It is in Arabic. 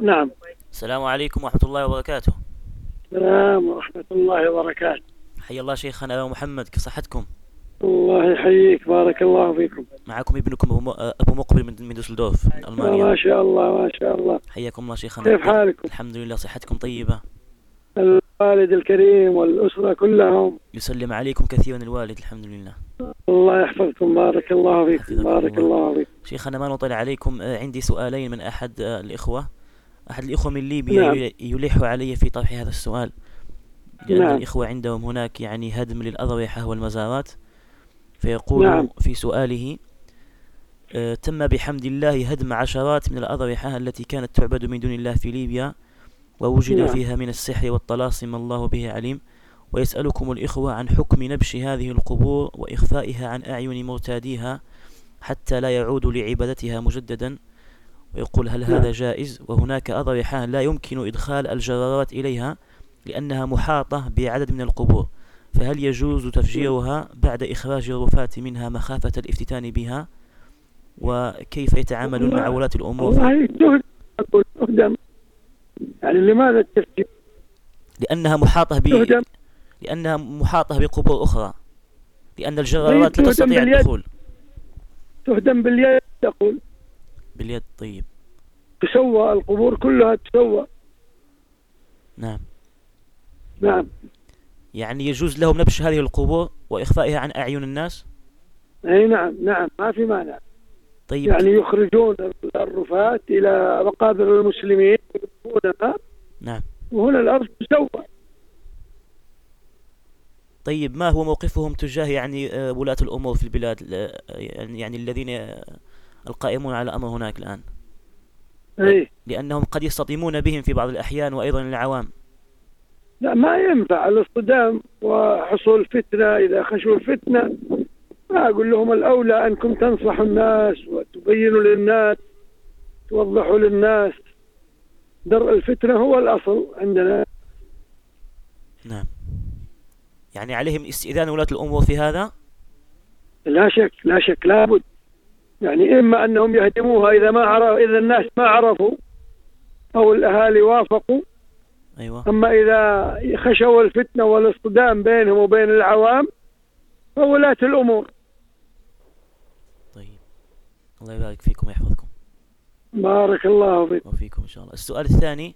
نعم. السلام عليكم ورحمة الله وبركاته. السلام ورحمة الله وبركاته. حيا الله شيخنا أبو محمد كيف صحتكم؟ الله يحييك بارك الله فيكم. معكم ابنكم أبو مقبل من من دوسلدورف من ما ألمانيا. شاء الله ما شاء الله. حياكم الله شيخنا. كيف حالكم؟ الحمد لله صحتكم طيبة؟ الوالد الكريم والأسرة كلهم. يسلم عليكم كثيرا الوالد الحمد لله. الله يحفظكم بارك الله فيكم بارك الله. الله فيكم. شيخنا ما نطلع عليكم آه، عندي سؤالين من أحد آه، الإخوة. أحد الإخوة من ليبيا نعم. يل- يلح علي في طرح هذا السؤال لأن نعم. الإخوة عندهم هناك يعني هدم للأضرحة والمزارات فيقول نعم. في سؤاله آه، تم بحمد الله هدم عشرات من الأضرحة التي كانت تعبد من دون الله في ليبيا ووجد نعم. فيها من السحر والطلاسم الله به عليم ويسألكم الإخوة عن حكم نبش هذه القبور وإخفائها عن أعين مرتاديها حتى لا يعودوا لعبادتها مجددا ويقول هل هذا نعم. جائز وهناك أضرحة لا يمكن إدخال الجرارات إليها لأنها محاطة بعدد من القبور فهل يجوز تفجيرها بعد إخراج الرفاة منها مخافة الافتتان بها؟ وكيف يتعاملون مع ولاة الأمور؟ يعني لماذا التفكير لأنها محاطة ب... لأنها محاطة بقبور أخرى لأن الجرارات لا تهدم تستطيع. الدخول. تهدم باليد تقول. باليد طيب. تسوى القبور كلها تسوى. نعم. نعم. يعني يجوز لهم نبش هذه القبور وإخفائها عن أعين الناس؟ أي نعم نعم ما في مانع. طيب. يعني يخرجون الرفاة إلى مقابر المسلمين نعم. وهنا الأرض تسوى. طيب ما هو موقفهم تجاه يعني آه، ولاة الأمور في البلاد؟ يعني الذين القائمون على الأمر هناك الآن. اي لأنهم قد يصطدمون بهم في بعض الأحيان وأيضا العوام لا ما ينفع الاصطدام وحصول فتنة. إذا خشوا الفتنة ما أقول لهم الأولى أنكم تنصحوا الناس وتبينوا للناس توضحوا للناس. درء الفتنة هو الأصل عندنا. نعم. يعني عليهم استئذان ولاة الأمور في هذا؟ لا شك لا شك لابد. يعني إما أنهم يهدموها إذا ما عرف إذا الناس ما عرفوا أو الأهالي وافقوا أيوة. أما إذا خشوا الفتنة والاصطدام بينهم وبين العوام فولاة الأمور. طيب. الله يبارك فيكم ويحفظكم. بارك الله فيك. وفيكم إن شاء الله. السؤال الثاني